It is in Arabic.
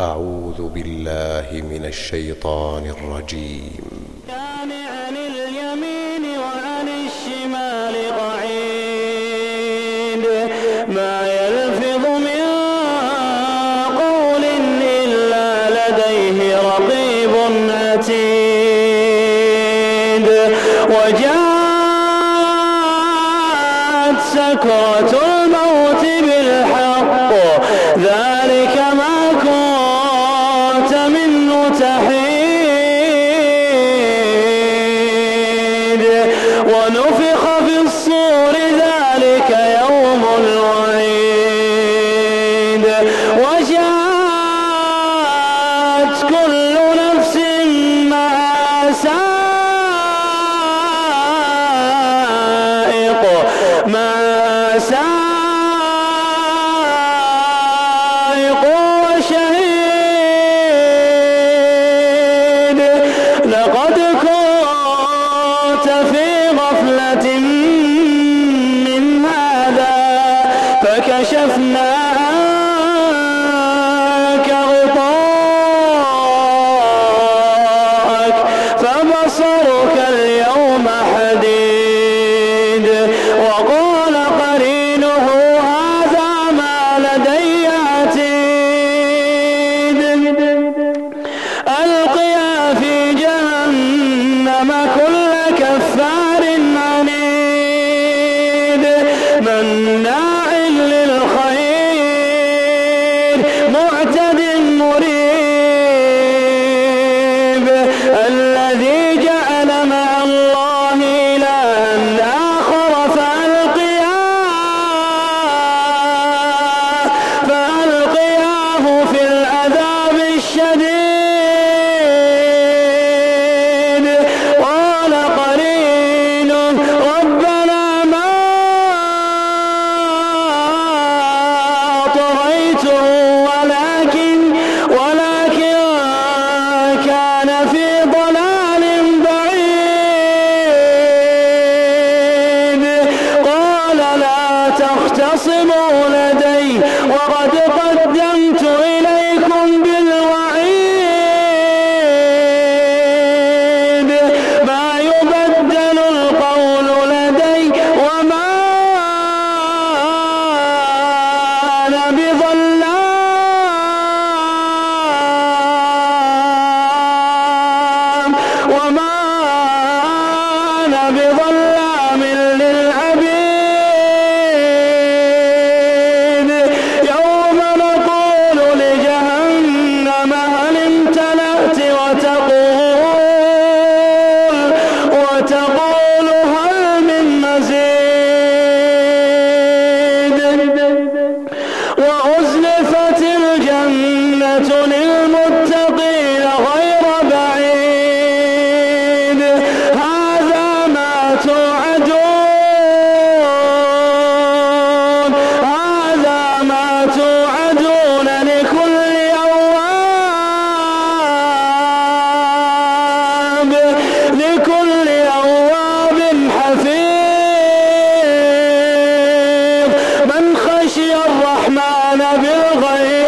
أعوذ بالله من الشيطان الرجيم. كان عن اليمين وعن الشمال قعيد. ما يلفظ من قول إلا لديه رقيب عتيد. وجاءت سكرة ونفخ في الصور ذلك يوم الوعيد. وجاءت كل فكشفنا So. وما الرحمن بالغيب.